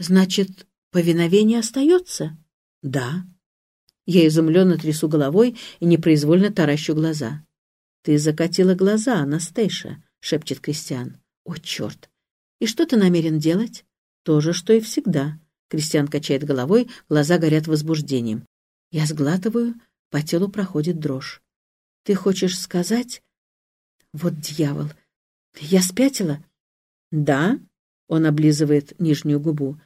Значит, повиновение остается? Да. Я изумленно трясу головой и непроизвольно таращу глаза. Ты закатила глаза, Анастейша, шепчет Кристиан. О, черт! И что ты намерен делать? То же, что и всегда. Кристиан качает головой, глаза горят возбуждением. Я сглатываю, по телу проходит дрожь. Ты хочешь сказать... Вот дьявол! Я спятила? Да, он облизывает нижнюю губу.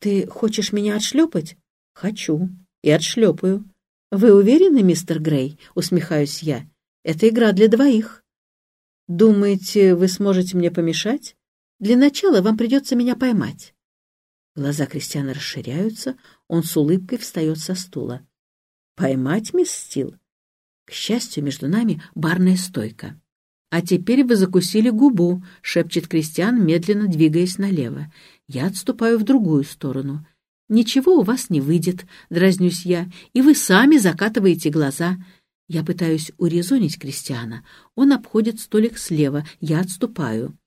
«Ты хочешь меня отшлепать?» «Хочу. И отшлепаю». «Вы уверены, мистер Грей?» — усмехаюсь я. «Это игра для двоих». «Думаете, вы сможете мне помешать? Для начала вам придется меня поймать». Глаза Кристиана расширяются, он с улыбкой встает со стула. «Поймать, мисс Стил?» К счастью, между нами барная стойка. «А теперь вы закусили губу», — шепчет Кристиан, медленно двигаясь налево. Я отступаю в другую сторону. «Ничего у вас не выйдет», — дразнюсь я, — «и вы сами закатываете глаза». Я пытаюсь урезонить Кристиана. Он обходит столик слева, я отступаю.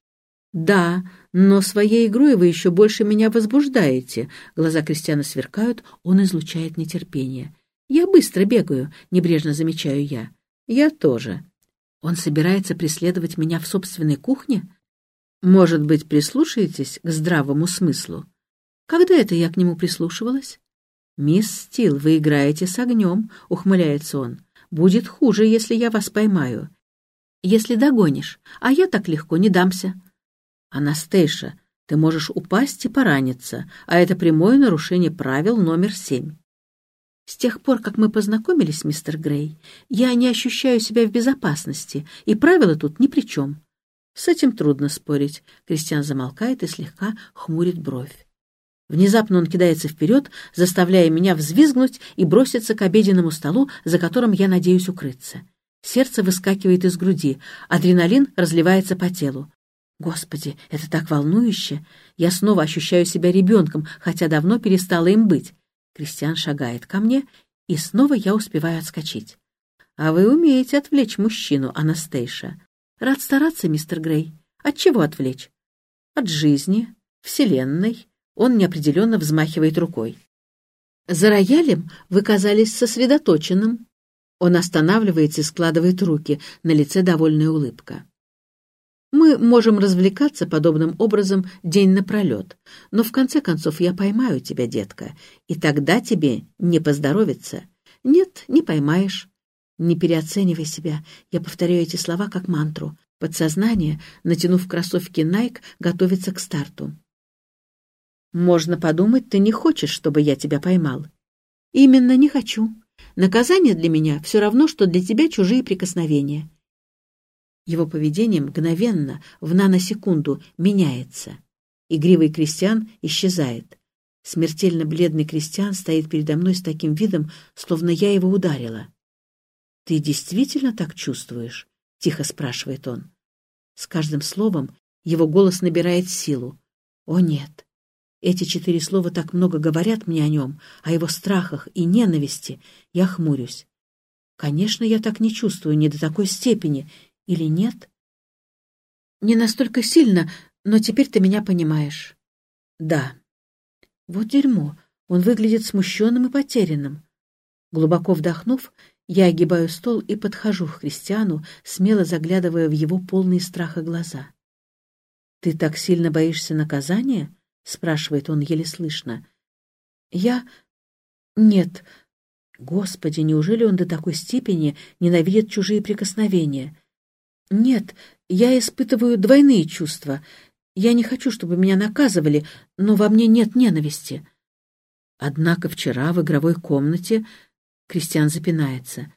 «Да, но своей игрой вы еще больше меня возбуждаете». Глаза Кристиана сверкают, он излучает нетерпение. «Я быстро бегаю», — небрежно замечаю я. «Я тоже». Он собирается преследовать меня в собственной кухне? Может быть, прислушаетесь к здравому смыслу? Когда это я к нему прислушивалась? «Мисс Стил, вы играете с огнем», — ухмыляется он. «Будет хуже, если я вас поймаю. Если догонишь, а я так легко не дамся». «Анастейша, ты можешь упасть и пораниться, а это прямое нарушение правил номер семь. С тех пор, как мы познакомились, мистер Грей, я не ощущаю себя в безопасности, и правила тут ни при чем. С этим трудно спорить. Кристиан замолкает и слегка хмурит бровь. Внезапно он кидается вперед, заставляя меня взвизгнуть и броситься к обеденному столу, за которым я надеюсь укрыться. Сердце выскакивает из груди, адреналин разливается по телу. Господи, это так волнующе! Я снова ощущаю себя ребенком, хотя давно перестала им быть. Кристиан шагает ко мне, и снова я успеваю отскочить. «А вы умеете отвлечь мужчину, Анастейша. Рад стараться, мистер Грей. От чего отвлечь? От жизни, вселенной». Он неопределенно взмахивает рукой. «За роялем вы казались сосредоточенным». Он останавливается и складывает руки, на лице довольная улыбка. Мы можем развлекаться подобным образом день напролет, но в конце концов я поймаю тебя, детка, и тогда тебе не поздоровится. Нет, не поймаешь. Не переоценивай себя. Я повторяю эти слова как мантру. Подсознание, натянув кроссовки Nike, готовится к старту. Можно подумать, ты не хочешь, чтобы я тебя поймал. Именно не хочу. Наказание для меня все равно, что для тебя чужие прикосновения. Его поведение мгновенно, в наносекунду, меняется. Игривый крестьян исчезает. Смертельно бледный крестьян стоит передо мной с таким видом, словно я его ударила. «Ты действительно так чувствуешь?» — тихо спрашивает он. С каждым словом его голос набирает силу. «О нет! Эти четыре слова так много говорят мне о нем, о его страхах и ненависти. Я хмурюсь. Конечно, я так не чувствую, не до такой степени, или нет? Не настолько сильно, но теперь ты меня понимаешь. Да. Вот дерьмо. Он выглядит смущенным и потерянным. Глубоко вдохнув, я огибаю стол и подхожу к Христиану, смело заглядывая в его полные страха глаза. «Ты так сильно боишься наказания?» — спрашивает он еле слышно. «Я... Нет. Господи, неужели он до такой степени ненавидит чужие прикосновения? Нет, я испытываю двойные чувства. Я не хочу, чтобы меня наказывали, но во мне нет ненависти. Однако вчера в игровой комнате Кристиан запинается.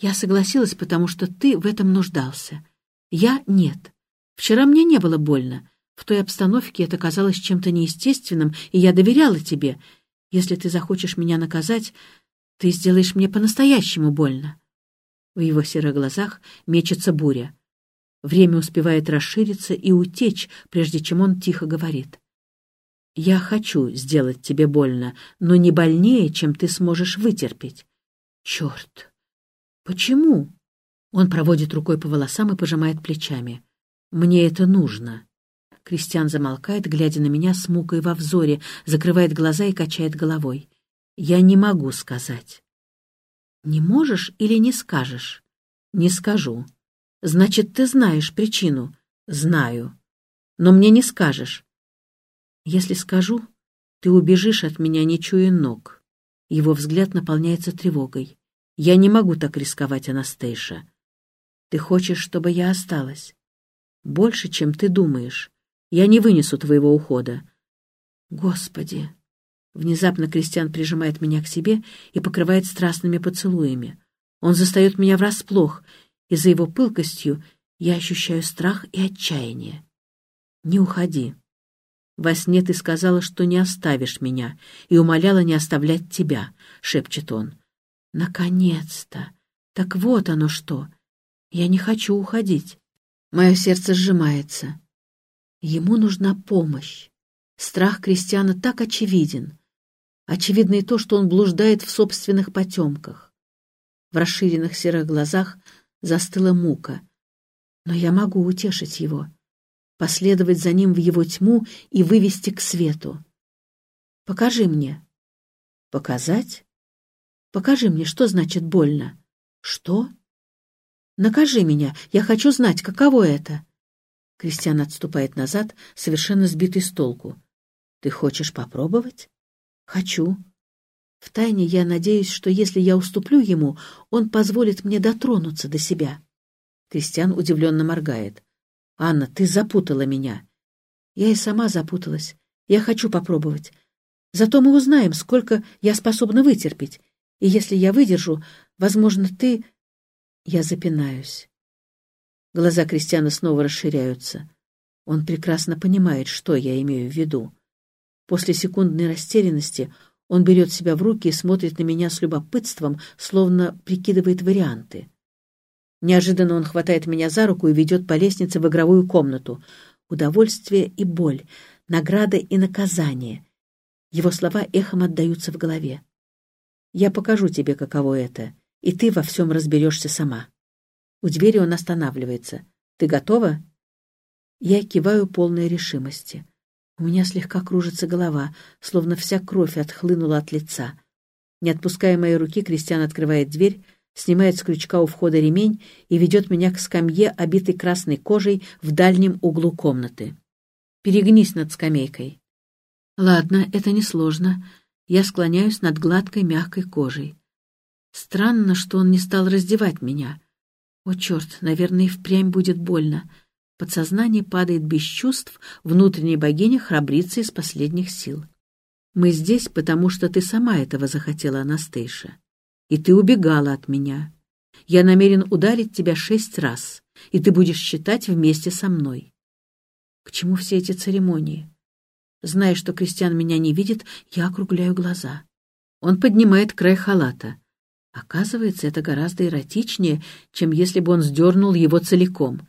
Я согласилась, потому что ты в этом нуждался. Я — нет. Вчера мне не было больно. В той обстановке это казалось чем-то неестественным, и я доверяла тебе. Если ты захочешь меня наказать, ты сделаешь мне по-настоящему больно. В его серых глазах мечется буря. Время успевает расшириться и утечь, прежде чем он тихо говорит. «Я хочу сделать тебе больно, но не больнее, чем ты сможешь вытерпеть». «Черт! Почему?» Он проводит рукой по волосам и пожимает плечами. «Мне это нужно». Кристиан замолкает, глядя на меня с мукой во взоре, закрывает глаза и качает головой. «Я не могу сказать». «Не можешь или не скажешь?» «Не скажу». «Значит, ты знаешь причину?» «Знаю. Но мне не скажешь». «Если скажу, ты убежишь от меня, не чуя ног». Его взгляд наполняется тревогой. «Я не могу так рисковать, Анастейша. Ты хочешь, чтобы я осталась? Больше, чем ты думаешь. Я не вынесу твоего ухода. Господи! Внезапно Кристиан прижимает меня к себе и покрывает страстными поцелуями. Он застает меня врасплох, и за его пылкостью я ощущаю страх и отчаяние. Не уходи. Во сне ты сказала, что не оставишь меня, и умоляла не оставлять тебя, — шепчет он. Наконец-то! Так вот оно что! Я не хочу уходить. Мое сердце сжимается. Ему нужна помощь. Страх Кристиана так очевиден. Очевидно и то, что он блуждает в собственных потемках. В расширенных серых глазах застыла мука. Но я могу утешить его, последовать за ним в его тьму и вывести к свету. Покажи мне. Показать? Покажи мне, что значит больно. Что? Накажи меня, я хочу знать, каково это. Кристиан отступает назад, совершенно сбитый с толку. Ты хочешь попробовать? Хочу. Втайне я надеюсь, что если я уступлю ему, он позволит мне дотронуться до себя. Кристиан удивленно моргает. «Анна, ты запутала меня». Я и сама запуталась. Я хочу попробовать. Зато мы узнаем, сколько я способна вытерпеть. И если я выдержу, возможно, ты я запинаюсь. Глаза Кристиана снова расширяются. Он прекрасно понимает, что я имею в виду. После секундной растерянности он берет себя в руки и смотрит на меня с любопытством, словно прикидывает варианты. Неожиданно он хватает меня за руку и ведет по лестнице в игровую комнату. Удовольствие и боль, награда и наказание. Его слова эхом отдаются в голове. «Я покажу тебе, каково это и ты во всем разберешься сама. У двери он останавливается. Ты готова? Я киваю полной решимости. У меня слегка кружится голова, словно вся кровь отхлынула от лица. Не отпуская моей руки, Кристиан открывает дверь, снимает с крючка у входа ремень и ведет меня к скамье, обитой красной кожей в дальнем углу комнаты. Перегнись над скамейкой. Ладно, это несложно. Я склоняюсь над гладкой мягкой кожей. Странно, что он не стал раздевать меня. О, черт, наверное, и впрямь будет больно. Подсознание падает без чувств, внутренняя богиня храбрится из последних сил. Мы здесь, потому что ты сама этого захотела, Анастейша. И ты убегала от меня. Я намерен ударить тебя шесть раз, и ты будешь считать вместе со мной. К чему все эти церемонии? Зная, что Кристиан меня не видит, я округляю глаза. Он поднимает край халата. Оказывается, это гораздо эротичнее, чем если бы он сдернул его целиком.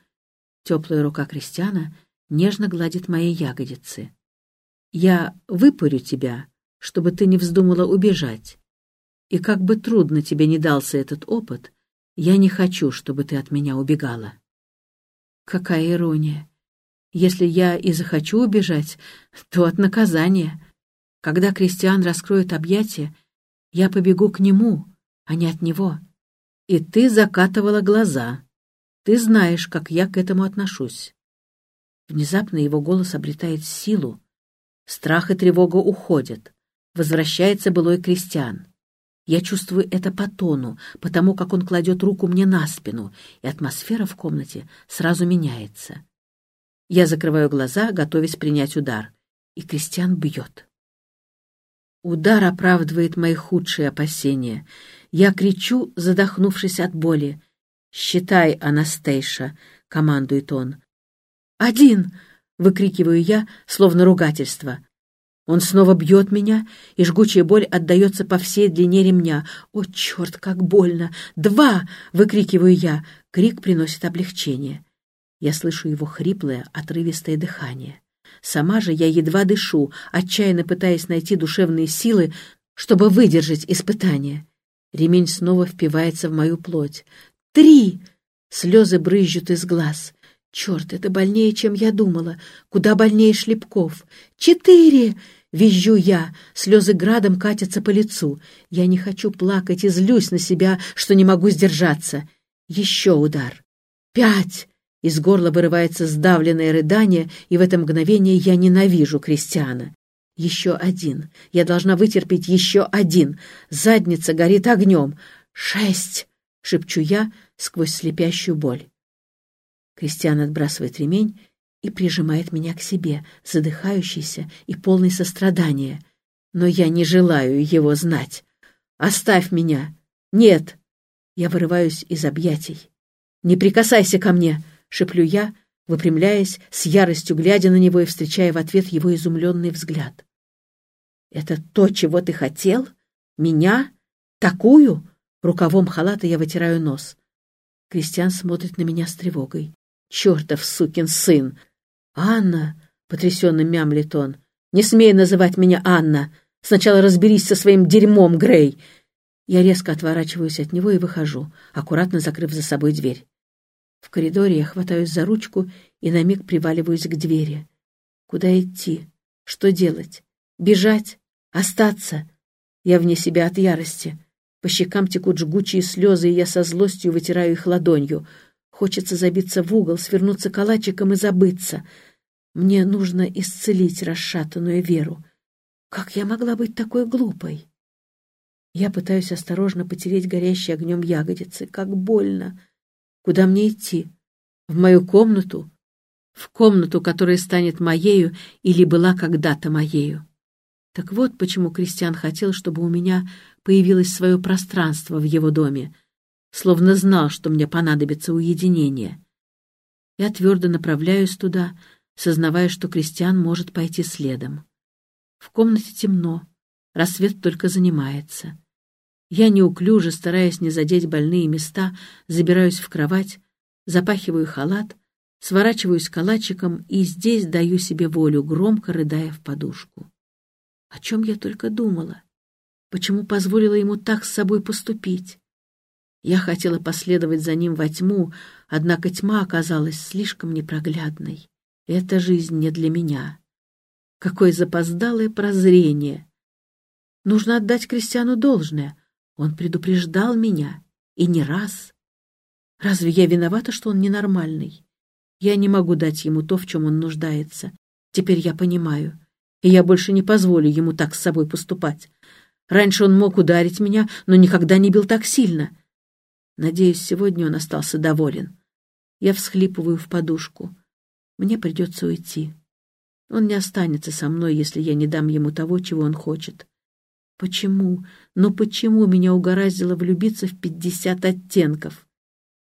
Теплая рука Кристиана нежно гладит мои ягодицы. «Я выпорю тебя, чтобы ты не вздумала убежать. И как бы трудно тебе не дался этот опыт, я не хочу, чтобы ты от меня убегала». Какая ирония! Если я и захочу убежать, то от наказания. Когда Кристиан раскроет объятия, я побегу к нему, а не от него. И ты закатывала глаза. Ты знаешь, как я к этому отношусь. Внезапно его голос обретает силу. Страх и тревога уходят. Возвращается былой крестьян. Я чувствую это по тону, потому как он кладет руку мне на спину, и атмосфера в комнате сразу меняется. Я закрываю глаза, готовясь принять удар, и крестьян бьет. Удар оправдывает мои худшие опасения. Я кричу, задохнувшись от боли. «Считай, Анастейша!» — командует он. «Один!» — выкрикиваю я, словно ругательство. Он снова бьет меня, и жгучая боль отдается по всей длине ремня. «О, черт, как больно! Два!» — выкрикиваю я. Крик приносит облегчение. Я слышу его хриплое, отрывистое дыхание. Сама же я едва дышу, отчаянно пытаясь найти душевные силы, чтобы выдержать испытание. Ремень снова впивается в мою плоть. «Три!» Слезы брызжут из глаз. Черт, это больнее, чем я думала. Куда больнее шлепков. Четыре! Визжу я, слезы градом катятся по лицу. Я не хочу плакать и злюсь на себя, что не могу сдержаться. Еще удар. Пять! Из горла вырывается сдавленное рыдание, и в это мгновение я ненавижу Кристиана. Еще один. Я должна вытерпеть еще один. Задница горит огнем. Шесть! Шепчу я сквозь слепящую боль. Кристиан отбрасывает ремень и прижимает меня к себе, задыхающийся и полный сострадания. Но я не желаю его знать. «Оставь меня!» «Нет!» Я вырываюсь из объятий. «Не прикасайся ко мне!» — шеплю я, выпрямляясь, с яростью глядя на него и встречая в ответ его изумленный взгляд. «Это то, чего ты хотел? Меня? Такую?» Рукавом халата я вытираю нос. Кристиан смотрит на меня с тревогой. «Чертов сукин сын! «Анна!» — потрясенно мямлит он. «Не смей называть меня Анна! Сначала разберись со своим дерьмом, Грей!» Я резко отворачиваюсь от него и выхожу, аккуратно закрыв за собой дверь. В коридоре я хватаюсь за ручку и на миг приваливаюсь к двери. Куда идти? Что делать? Бежать? Остаться? Я вне себя от ярости. По щекам текут жгучие слезы, и я со злостью вытираю их ладонью. Хочется забиться в угол, свернуться калачиком и забыться — мне нужно исцелить расшатанную веру. Как я могла быть такой глупой? Я пытаюсь осторожно потереть горящие огнем ягодицы. Как больно! Куда мне идти? В мою комнату? В комнату, которая станет моею или была когда-то моею. Так вот почему Кристиан хотел, чтобы у меня появилось свое пространство в его доме, словно знал, что мне понадобится уединение. Я твердо направляюсь туда, сознавая, что Кристиан может пойти следом. В комнате темно, рассвет только занимается. Я неуклюже, стараясь не задеть больные места, забираюсь в кровать, запахиваю халат, сворачиваюсь калачиком и здесь даю себе волю, громко рыдая в подушку. О чем я только думала? Почему позволила ему так с собой поступить? Я хотела последовать за ним во тьму, однако тьма оказалась слишком непроглядной. Эта жизнь не для меня. Какое запоздалое прозрение! Нужно отдать Кристиану должное. Он предупреждал меня. И не раз. Разве я виновата, что он ненормальный? Я не могу дать ему то, в чем он нуждается. Теперь я понимаю. И я больше не позволю ему так с собой поступать. Раньше он мог ударить меня, но никогда не бил так сильно. Надеюсь, сегодня он остался доволен. Я всхлипываю в подушку. Мне придется уйти. Он не останется со мной, если я не дам ему того, чего он хочет. Почему, но почему меня угораздило влюбиться в пятьдесят оттенков?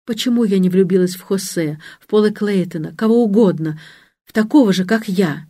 Почему я не влюбилась в Хосе, в Пола Клейтона, кого угодно, в такого же, как я?